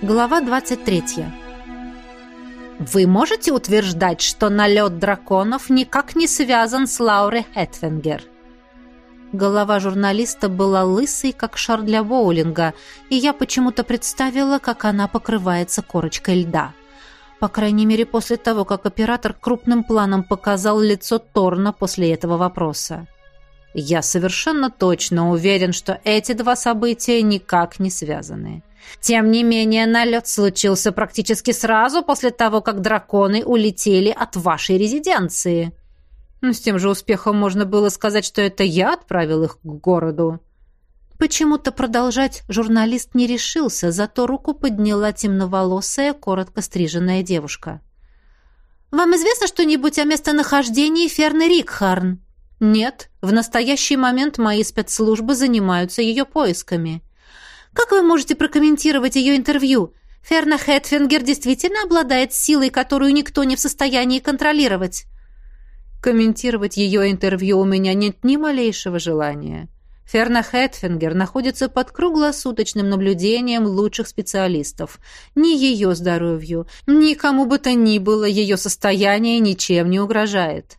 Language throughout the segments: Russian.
Глава 23. Вы можете утверждать, что налет драконов никак не связан с Лаурой Хэтвенгер? Голова журналиста была лысой, как шар для боулинга, и я почему-то представила, как она покрывается корочкой льда. По крайней мере, после того, как оператор крупным планом показал лицо Торна после этого вопроса. Я совершенно точно уверен, что эти два события никак не связаны. Тем не менее, налет случился практически сразу после того, как драконы улетели от вашей резиденции. Но ну, с тем же успехом можно было сказать, что это я отправил их к городу. Почему-то продолжать журналист не решился, зато руку подняла темноволосая, коротко стриженная девушка. «Вам известно что-нибудь о местонахождении Ферны Рикхарн?» «Нет, в настоящий момент мои спецслужбы занимаются ее поисками». Как вы можете прокомментировать ее интервью? Ферна Хэтфингер действительно обладает силой, которую никто не в состоянии контролировать. Комментировать ее интервью у меня нет ни малейшего желания. Ферна Хэтфингер находится под круглосуточным наблюдением лучших специалистов. Ни ее здоровью, ни кому бы то ни было ее состояние ничем не угрожает.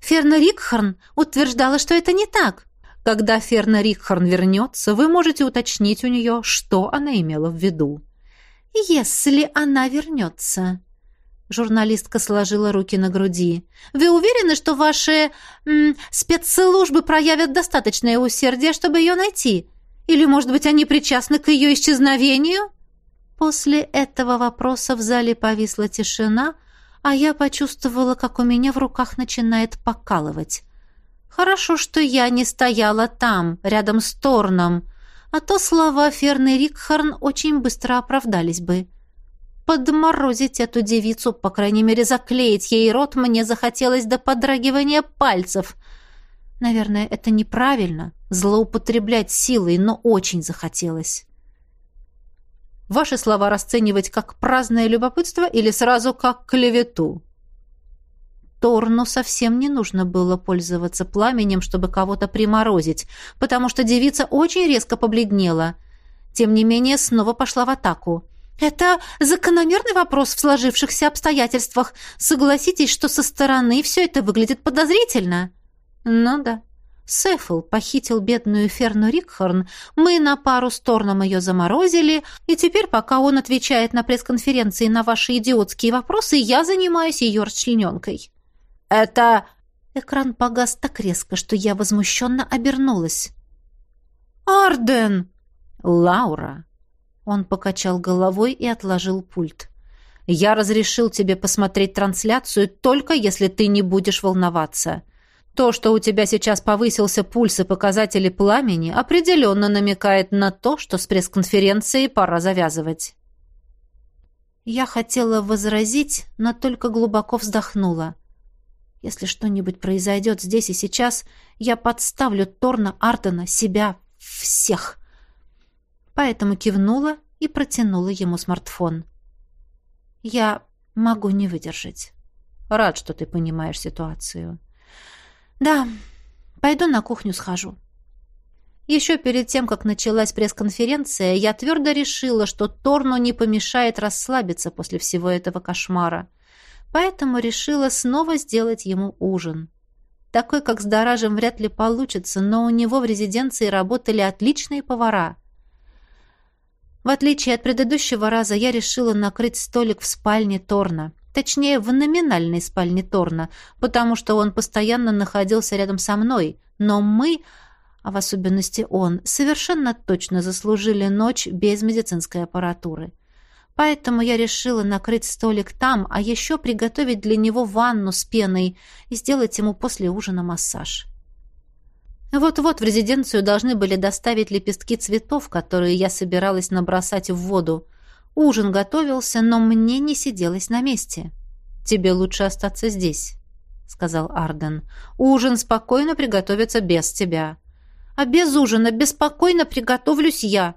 Ферна Рикхарн утверждала, что это не так. Когда Ферна Рикхорн вернется, вы можете уточнить у нее, что она имела в виду. «Если она вернется», Журналистка сложила руки на груди. «Вы уверены, что ваши м, спецслужбы проявят достаточное усердие, чтобы ее найти? Или, может быть, они причастны к ее исчезновению?» После этого вопроса в зале повисла тишина, а я почувствовала, как у меня в руках начинает покалывать. Хорошо, что я не стояла там, рядом с Торном, а то слова Ферны Рикхарн очень быстро оправдались бы. Подморозить эту девицу, по крайней мере, заклеить ей рот мне захотелось до подрагивания пальцев. Наверное, это неправильно, злоупотреблять силой, но очень захотелось. Ваши слова расценивать как праздное любопытство или сразу как клевету? Торну совсем не нужно было пользоваться пламенем, чтобы кого-то приморозить, потому что девица очень резко побледнела. Тем не менее, снова пошла в атаку. «Это закономерный вопрос в сложившихся обстоятельствах. Согласитесь, что со стороны все это выглядит подозрительно?» «Ну да». Сефл похитил бедную Ферну Рикхорн, мы на пару с Торном ее заморозили, и теперь, пока он отвечает на пресс-конференции на ваши идиотские вопросы, я занимаюсь ее расчлененкой. Это...» Экран погас так резко, что я возмущенно обернулась. «Арден!» «Лаура!» Он покачал головой и отложил пульт. «Я разрешил тебе посмотреть трансляцию только если ты не будешь волноваться. То, что у тебя сейчас повысился пульс и показатели пламени, определенно намекает на то, что с пресс-конференцией пора завязывать». Я хотела возразить, но только глубоко вздохнула. Если что-нибудь произойдет здесь и сейчас, я подставлю Торна, Артена, себя, всех. Поэтому кивнула и протянула ему смартфон. Я могу не выдержать. Рад, что ты понимаешь ситуацию. Да, пойду на кухню схожу. Еще перед тем, как началась пресс-конференция, я твердо решила, что Торну не помешает расслабиться после всего этого кошмара поэтому решила снова сделать ему ужин. Такой, как с Даражем, вряд ли получится, но у него в резиденции работали отличные повара. В отличие от предыдущего раза, я решила накрыть столик в спальне Торна. Точнее, в номинальной спальне Торна, потому что он постоянно находился рядом со мной. Но мы, а в особенности он, совершенно точно заслужили ночь без медицинской аппаратуры. Поэтому я решила накрыть столик там, а еще приготовить для него ванну с пеной и сделать ему после ужина массаж. Вот-вот в резиденцию должны были доставить лепестки цветов, которые я собиралась набросать в воду. Ужин готовился, но мне не сиделось на месте. «Тебе лучше остаться здесь», — сказал Арден. «Ужин спокойно приготовится без тебя». «А без ужина беспокойно приготовлюсь я»,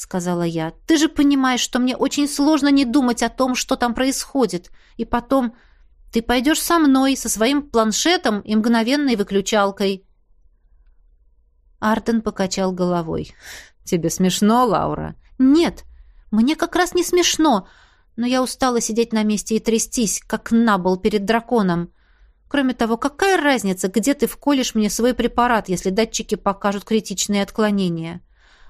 сказала я. Ты же понимаешь, что мне очень сложно не думать о том, что там происходит. И потом ты пойдешь со мной, со своим планшетом и мгновенной выключалкой. Артен покачал головой. Тебе смешно, Лаура? Нет. Мне как раз не смешно, но я устала сидеть на месте и трястись, как набол перед драконом. Кроме того, какая разница, где ты вколешь мне свой препарат, если датчики покажут критичные отклонения?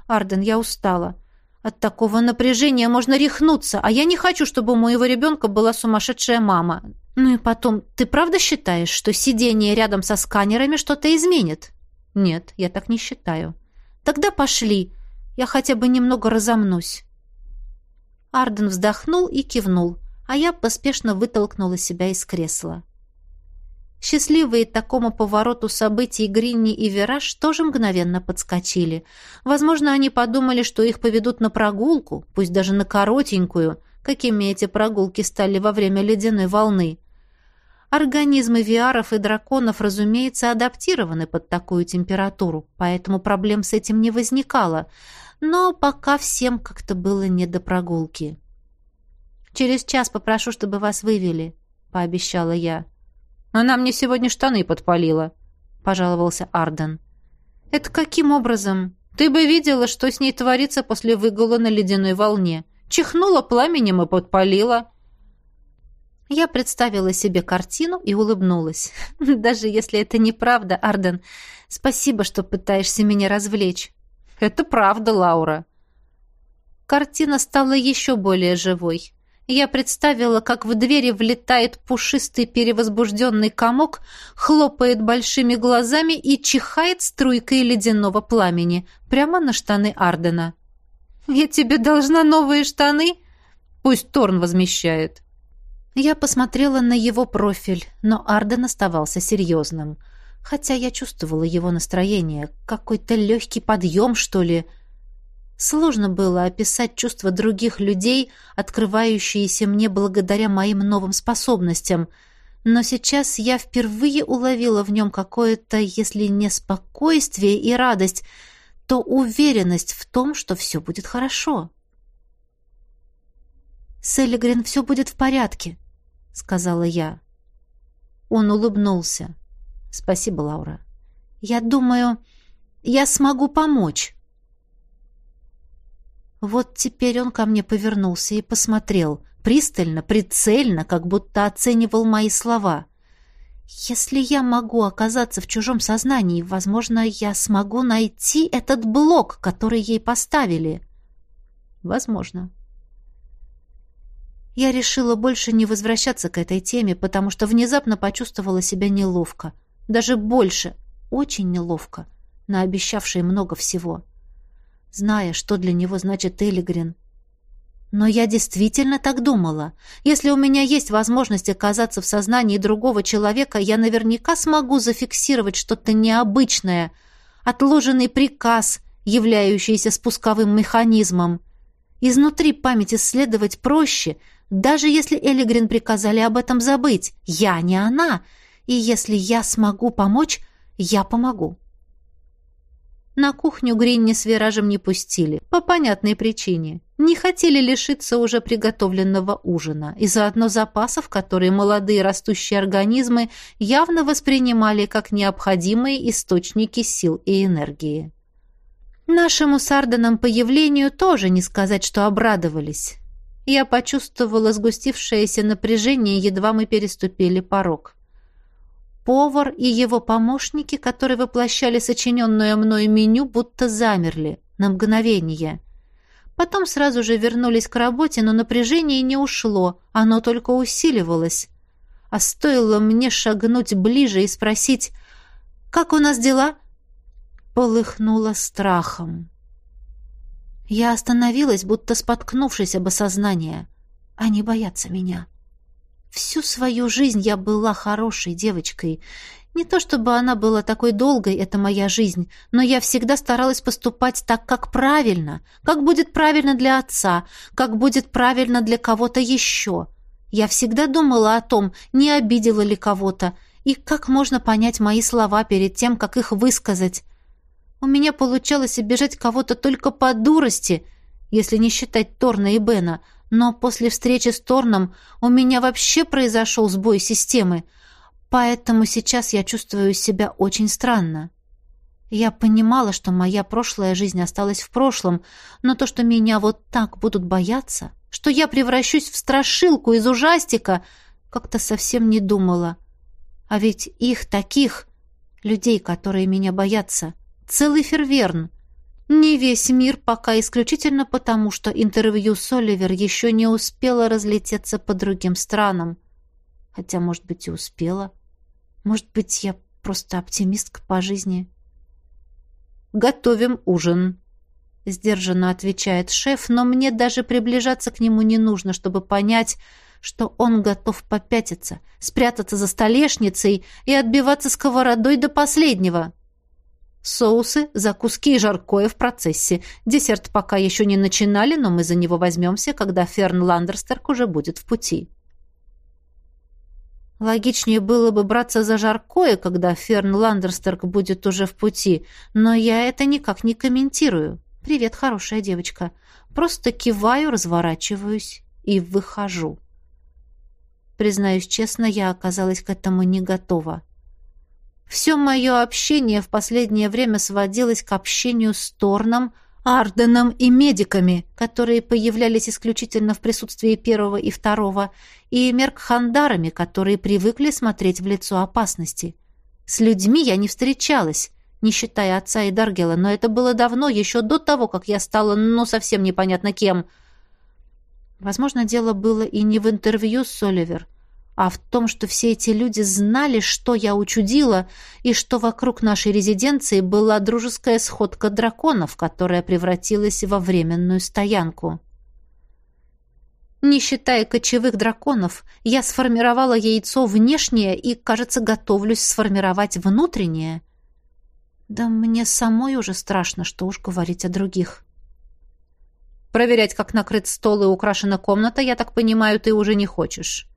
Арден, я устала. От такого напряжения можно рехнуться, а я не хочу, чтобы у моего ребенка была сумасшедшая мама. Ну и потом, ты правда считаешь, что сидение рядом со сканерами что-то изменит? Нет, я так не считаю. Тогда пошли. Я хотя бы немного разомнусь. Арден вздохнул и кивнул, а я поспешно вытолкнула себя из кресла. Счастливые такому повороту событий Гринни и Вираж тоже мгновенно подскочили. Возможно, они подумали, что их поведут на прогулку, пусть даже на коротенькую, какими эти прогулки стали во время ледяной волны. Организмы виаров и драконов, разумеется, адаптированы под такую температуру, поэтому проблем с этим не возникало. Но пока всем как-то было не до прогулки. «Через час попрошу, чтобы вас вывели», — пообещала я. «Она мне сегодня штаны подпалила», — пожаловался Арден. «Это каким образом? Ты бы видела, что с ней творится после выгула на ледяной волне. Чихнула пламенем и подпалила». Я представила себе картину и улыбнулась. «Даже если это неправда, Арден, спасибо, что пытаешься меня развлечь». «Это правда, Лаура». Картина стала еще более живой. Я представила, как в двери влетает пушистый перевозбужденный комок, хлопает большими глазами и чихает струйкой ледяного пламени прямо на штаны Ардена. «Я тебе должна новые штаны?» «Пусть Торн возмещает». Я посмотрела на его профиль, но Арден оставался серьезным. Хотя я чувствовала его настроение, какой-то легкий подъем, что ли – Сложно было описать чувства других людей, открывающиеся мне благодаря моим новым способностям, но сейчас я впервые уловила в нем какое-то, если не спокойствие и радость, то уверенность в том, что все будет хорошо. «С Эллигрен все будет в порядке», — сказала я. Он улыбнулся. «Спасибо, Лаура. Я думаю, я смогу помочь». Вот теперь он ко мне повернулся и посмотрел, пристально, прицельно, как будто оценивал мои слова. Если я могу оказаться в чужом сознании, возможно, я смогу найти этот блок, который ей поставили. Возможно. Я решила больше не возвращаться к этой теме, потому что внезапно почувствовала себя неловко. Даже больше, очень неловко, наобещавшей много всего. — зная, что для него значит Элигрин. Но я действительно так думала. Если у меня есть возможность оказаться в сознании другого человека, я наверняка смогу зафиксировать что-то необычное, отложенный приказ, являющийся спусковым механизмом. Изнутри память исследовать проще, даже если Элигрин приказали об этом забыть. Я не она, и если я смогу помочь, я помогу. На кухню Гринни с Виражем не пустили, по понятной причине. Не хотели лишиться уже приготовленного ужина и заодно запасов, которые молодые растущие организмы явно воспринимали как необходимые источники сил и энергии. Нашему с Арденом появлению тоже не сказать, что обрадовались. Я почувствовала сгустившееся напряжение, едва мы переступили порог. Повар и его помощники, которые воплощали сочиненное мною меню, будто замерли на мгновение. Потом сразу же вернулись к работе, но напряжение не ушло, оно только усиливалось. А стоило мне шагнуть ближе и спросить «Как у нас дела?» Полыхнуло страхом. Я остановилась, будто споткнувшись об осознание. Они боятся меня. Всю свою жизнь я была хорошей девочкой. Не то чтобы она была такой долгой, это моя жизнь, но я всегда старалась поступать так, как правильно, как будет правильно для отца, как будет правильно для кого-то еще. Я всегда думала о том, не обидела ли кого-то, и как можно понять мои слова перед тем, как их высказать. У меня получалось обижать кого-то только по дурости, если не считать Торна и Бена — но после встречи с Торном у меня вообще произошел сбой системы, поэтому сейчас я чувствую себя очень странно. Я понимала, что моя прошлая жизнь осталась в прошлом, но то, что меня вот так будут бояться, что я превращусь в страшилку из ужастика, как-то совсем не думала. А ведь их таких, людей, которые меня боятся, целый ферверн. Не весь мир пока исключительно потому, что интервью с Оливер еще не успело разлететься по другим странам. Хотя, может быть, и успела. Может быть, я просто оптимистка по жизни. «Готовим ужин», — сдержанно отвечает шеф, но мне даже приближаться к нему не нужно, чтобы понять, что он готов попятиться, спрятаться за столешницей и отбиваться сковородой до последнего. Соусы, закуски и жаркое в процессе. Десерт пока еще не начинали, но мы за него возьмемся, когда Ферн Ландерстерк уже будет в пути. Логичнее было бы браться за жаркое, когда Ферн Ландерстерк будет уже в пути, но я это никак не комментирую. «Привет, хорошая девочка». Просто киваю, разворачиваюсь и выхожу. Признаюсь честно, я оказалась к этому не готова. Все мое общение в последнее время сводилось к общению с Торном, Арденом и медиками, которые появлялись исключительно в присутствии первого и второго, и меркхандарами, которые привыкли смотреть в лицо опасности. С людьми я не встречалась, не считая отца и Даргела, но это было давно, еще до того, как я стала, ну, совсем непонятно кем. Возможно, дело было и не в интервью с Оливер, а в том, что все эти люди знали, что я учудила, и что вокруг нашей резиденции была дружеская сходка драконов, которая превратилась во временную стоянку. Не считая кочевых драконов, я сформировала яйцо внешнее и, кажется, готовлюсь сформировать внутреннее. Да мне самой уже страшно, что уж говорить о других. Проверять, как накрыт стол и украшена комната, я так понимаю, ты уже не хочешь.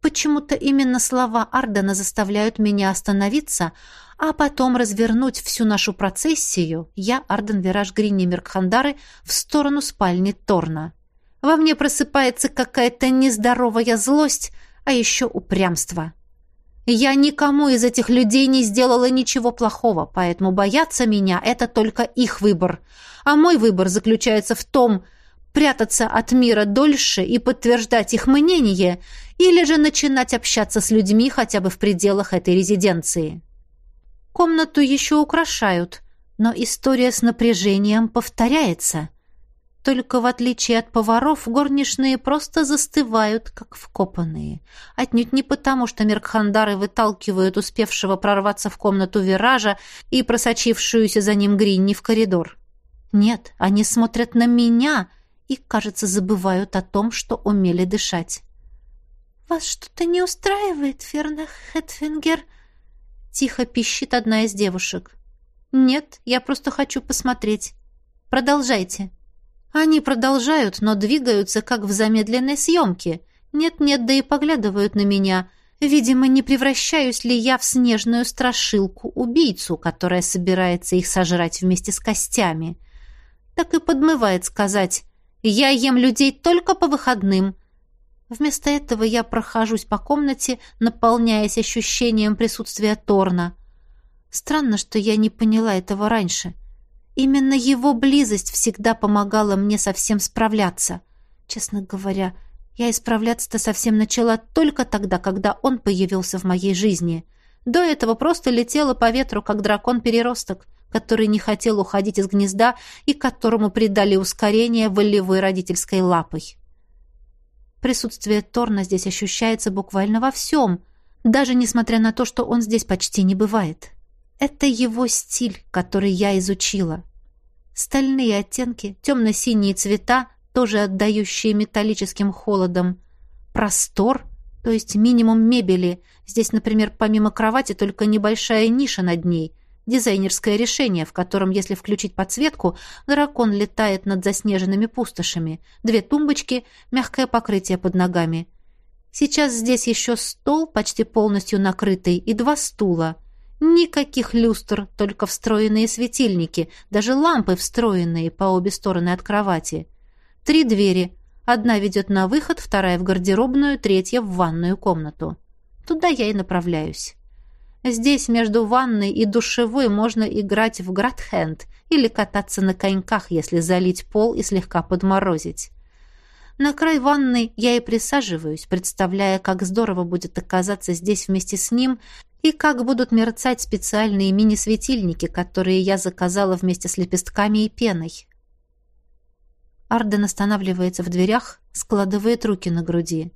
Почему-то именно слова Ардена заставляют меня остановиться, а потом развернуть всю нашу процессию, я, Арден Вираж Гринни Меркхандары, в сторону спальни Торна. Во мне просыпается какая-то нездоровая злость, а еще упрямство. Я никому из этих людей не сделала ничего плохого, поэтому бояться меня — это только их выбор. А мой выбор заключается в том, прятаться от мира дольше и подтверждать их мнение, или же начинать общаться с людьми хотя бы в пределах этой резиденции. Комнату еще украшают, но история с напряжением повторяется. Только в отличие от поваров, горничные просто застывают, как вкопанные. Отнюдь не потому, что меркхандары выталкивают успевшего прорваться в комнату виража и просочившуюся за ним Гринни в коридор. Нет, они смотрят на меня и, кажется, забывают о том, что умели дышать. «Вас что-то не устраивает, Ферна Хэтфингер?» Тихо пищит одна из девушек. «Нет, я просто хочу посмотреть. Продолжайте». Они продолжают, но двигаются, как в замедленной съемке. Нет-нет, да и поглядывают на меня. Видимо, не превращаюсь ли я в снежную страшилку-убийцу, которая собирается их сожрать вместе с костями. Так и подмывает сказать «Я ем людей только по выходным», Вместо этого я прохожусь по комнате, наполняясь ощущением присутствия Торна. Странно, что я не поняла этого раньше. Именно его близость всегда помогала мне совсем справляться. Честно говоря, я исправляться-то совсем начала только тогда, когда он появился в моей жизни. До этого просто летела по ветру, как дракон-переросток, который не хотел уходить из гнезда и которому придали ускорение волевой родительской лапой. Присутствие Торна здесь ощущается буквально во всем, даже несмотря на то, что он здесь почти не бывает. Это его стиль, который я изучила. Стальные оттенки, темно-синие цвета, тоже отдающие металлическим холодом. Простор, то есть минимум мебели. Здесь, например, помимо кровати только небольшая ниша над ней, Дизайнерское решение, в котором, если включить подсветку, дракон летает над заснеженными пустошами. Две тумбочки, мягкое покрытие под ногами. Сейчас здесь еще стол, почти полностью накрытый, и два стула. Никаких люстр, только встроенные светильники, даже лампы встроенные по обе стороны от кровати. Три двери. Одна ведет на выход, вторая в гардеробную, третья в ванную комнату. Туда я и направляюсь. Здесь между ванной и душевой можно играть в градхенд или кататься на коньках, если залить пол и слегка подморозить. На край ванны я и присаживаюсь, представляя, как здорово будет оказаться здесь вместе с ним и как будут мерцать специальные мини-светильники, которые я заказала вместе с лепестками и пеной. Арден останавливается в дверях, складывает руки на груди.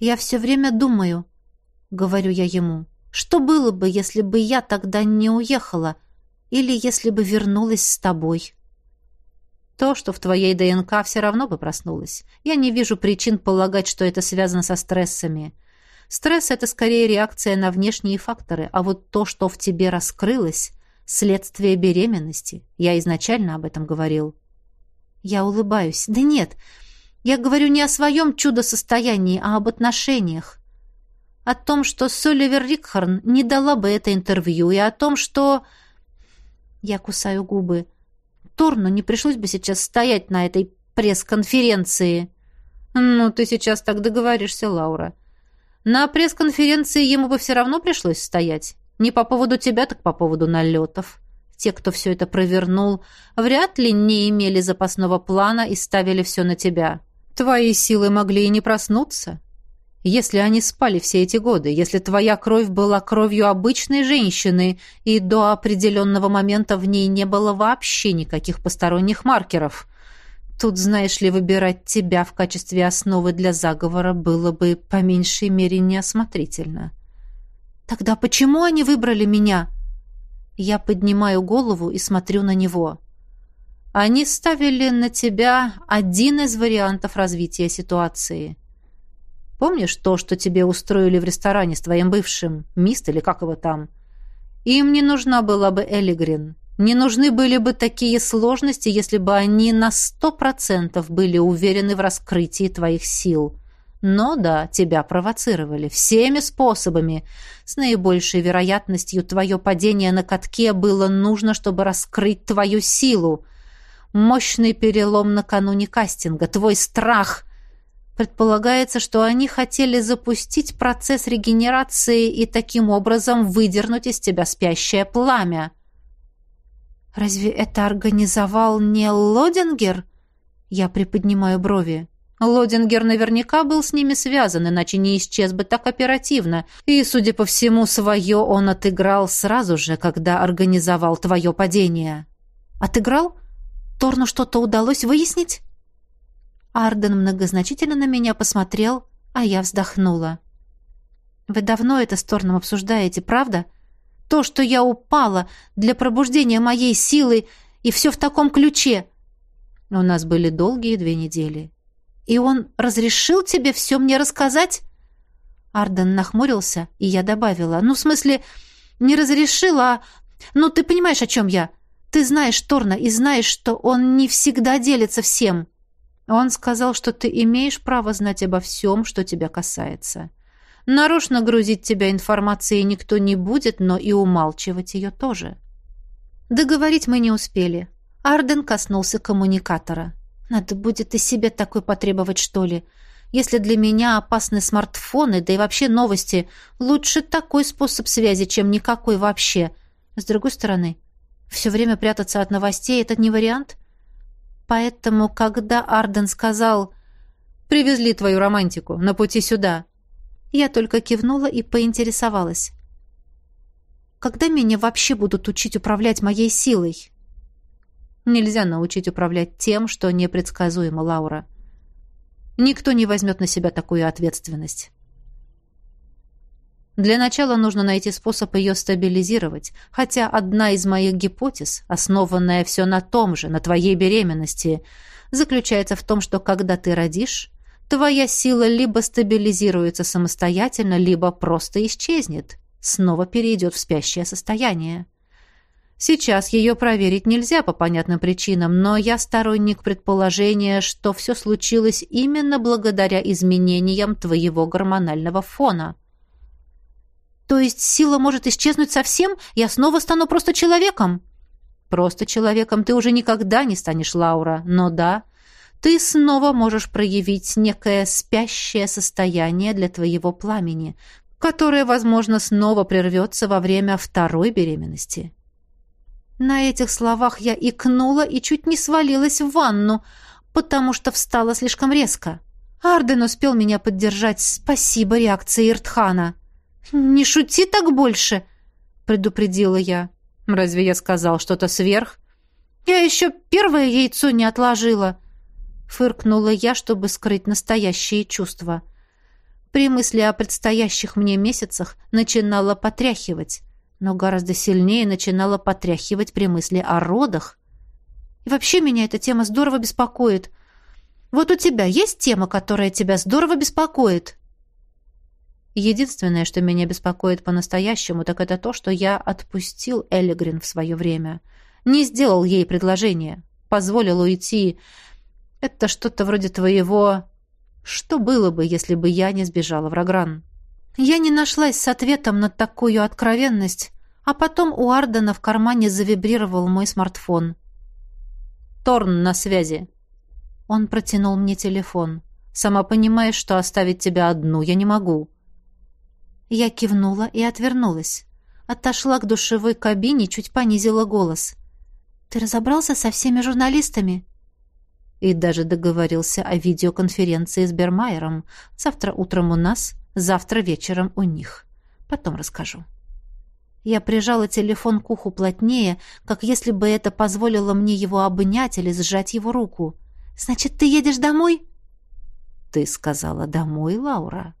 «Я все время думаю», — говорю я ему, — «что было бы, если бы я тогда не уехала, или если бы вернулась с тобой?» То, что в твоей ДНК все равно бы проснулось. Я не вижу причин полагать, что это связано со стрессами. Стресс — это скорее реакция на внешние факторы, а вот то, что в тебе раскрылось — следствие беременности. Я изначально об этом говорил. Я улыбаюсь. Да нет, я говорю не о своем чудо-состоянии, а об отношениях. О том, что Соливер Рикхарн не дала бы это интервью, и о том, что... Я кусаю губы. Торну не пришлось бы сейчас стоять на этой пресс-конференции. Ну, ты сейчас так договоришься, Лаура. На пресс-конференции ему бы все равно пришлось стоять. Не по поводу тебя, так по поводу налетов. Те, кто все это провернул, вряд ли не имели запасного плана и ставили все на тебя. Твои силы могли и не проснуться. Если они спали все эти годы, если твоя кровь была кровью обычной женщины, и до определенного момента в ней не было вообще никаких посторонних маркеров. Тут, знаешь ли, выбирать тебя в качестве основы для заговора было бы по меньшей мере неосмотрительно. Тогда почему они выбрали меня? Я поднимаю голову и смотрю на него. Они ставили на тебя один из вариантов развития ситуации – Помнишь то, что тебе устроили в ресторане с твоим бывшим, мист или как его там? Им не нужна была бы Элигрин. Не нужны были бы такие сложности, если бы они на сто процентов были уверены в раскрытии твоих сил. Но да, тебя провоцировали всеми способами. С наибольшей вероятностью твое падение на катке было нужно, чтобы раскрыть твою силу. Мощный перелом накануне кастинга, твой страх — Предполагается, что они хотели запустить процесс регенерации и таким образом выдернуть из тебя спящее пламя. Разве это организовал не Лодингер? Я приподнимаю брови. Лодингер наверняка был с ними связан, иначе не исчез бы так оперативно. И, судя по всему, свое он отыграл сразу же, когда организовал твое падение. Отыграл? Торну что-то удалось выяснить? Арден многозначительно на меня посмотрел, а я вздохнула. «Вы давно это с Торном обсуждаете, правда? То, что я упала для пробуждения моей силы, и все в таком ключе!» У нас были долгие две недели. «И он разрешил тебе все мне рассказать?» Арден нахмурился, и я добавила. «Ну, в смысле, не разрешил, а... Ну, ты понимаешь, о чем я? Ты знаешь Торна и знаешь, что он не всегда делится всем». Он сказал, что ты имеешь право знать обо всем, что тебя касается. Нарочно грузить тебя информацией никто не будет, но и умалчивать ее тоже. Договорить мы не успели. Арден коснулся коммуникатора. Надо будет и себе такой потребовать, что ли. Если для меня опасны смартфоны, да и вообще новости, лучше такой способ связи, чем никакой вообще. С другой стороны, все время прятаться от новостей — это не вариант. Поэтому, когда Арден сказал «Привезли твою романтику на пути сюда», я только кивнула и поинтересовалась. «Когда меня вообще будут учить управлять моей силой?» Нельзя научить управлять тем, что непредсказуемо, Лаура. Никто не возьмет на себя такую ответственность. Для начала нужно найти способ ее стабилизировать, хотя одна из моих гипотез, основанная все на том же, на твоей беременности, заключается в том, что когда ты родишь, твоя сила либо стабилизируется самостоятельно, либо просто исчезнет, снова перейдет в спящее состояние. Сейчас ее проверить нельзя по понятным причинам, но я сторонник предположения, что все случилось именно благодаря изменениям твоего гормонального фона – то есть сила может исчезнуть совсем, я снова стану просто человеком? Просто человеком ты уже никогда не станешь, Лаура. Но да, ты снова можешь проявить некое спящее состояние для твоего пламени. Которое, возможно, снова прервется во время второй беременности. На этих словах я икнула и чуть не свалилась в ванну, потому что встала слишком резко. Арден успел меня поддержать. Спасибо реакции Иртхана. «Не шути так больше!» — предупредила я. «Разве я сказал что-то сверх?» «Я еще первое яйцо не отложила!» Фыркнула я, чтобы скрыть настоящие чувства. При мысли о предстоящих мне месяцах начинала потряхивать, но гораздо сильнее начинала потряхивать при мысли о родах. И вообще меня эта тема здорово беспокоит — вот у тебя есть тема, которая тебя здорово беспокоит?» Единственное, что меня беспокоит по-настоящему, так это то, что я отпустил Эллигрин в свое время. Не сделал ей предложение. Позволил уйти. Это что-то вроде твоего... Что было бы, если бы я не сбежала в Рогран? Я не нашлась с ответом на такую откровенность, а потом у Ардена в кармане завибрировал мой смартфон. «Торн на связи», он протянул мне телефон. «Сама понимаешь, что оставить тебя одну я не могу». Я кивнула и отвернулась. Отошла к душевой кабине, чуть понизила голос. «Ты разобрался со всеми журналистами?» И даже договорился о видеоконференции с Бермайером. Завтра утром у нас, завтра вечером у них. Потом расскажу. Я прижала телефон к уху плотнее, как если бы это позволило мне его обнять или сжать его руку. Значит, ты едешь домой? Ты сказала домой, Лаура.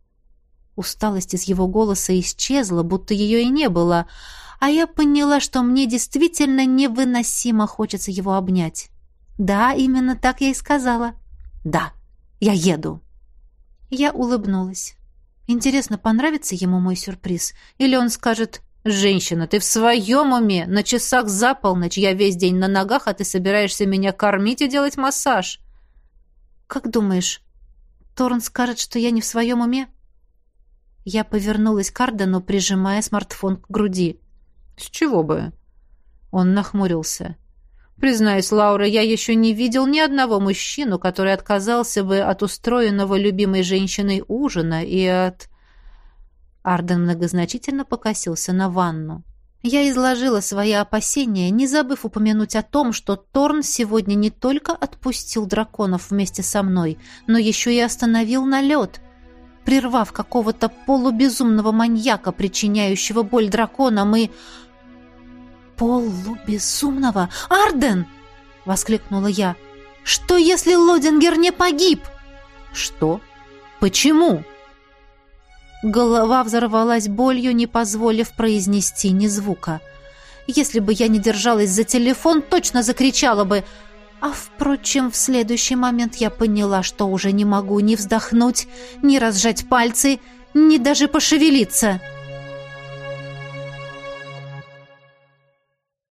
Усталость из его голоса исчезла, будто ее и не было, а я поняла, что мне действительно невыносимо хочется его обнять. Да, именно так я и сказала. Да, я еду. Я улыбнулась. Интересно, понравится ему мой сюрприз? Или он скажет «Женщина, ты в своем уме? На часах за полночь, я весь день на ногах, а ты собираешься меня кормить и делать массаж?» «Как думаешь, Торн скажет, что я не в своем уме?» Я повернулась к Ардену, прижимая смартфон к груди. «С чего бы?» Он нахмурился. «Признаюсь, Лаура, я еще не видел ни одного мужчину, который отказался бы от устроенного любимой женщиной ужина и от...» Арден многозначительно покосился на ванну. Я изложила свои опасения, не забыв упомянуть о том, что Торн сегодня не только отпустил драконов вместе со мной, но еще и остановил налет, прервав какого-то полубезумного маньяка, причиняющего боль драконам и... «Полубезумного? Арден!» — воскликнула я. «Что, если Лодингер не погиб?» «Что? Почему?» Голова взорвалась болью, не позволив произнести ни звука. Если бы я не держалась за телефон, точно закричала бы. А, впрочем, в следующий момент я поняла, что уже не могу ни вздохнуть, ни разжать пальцы, ни даже пошевелиться.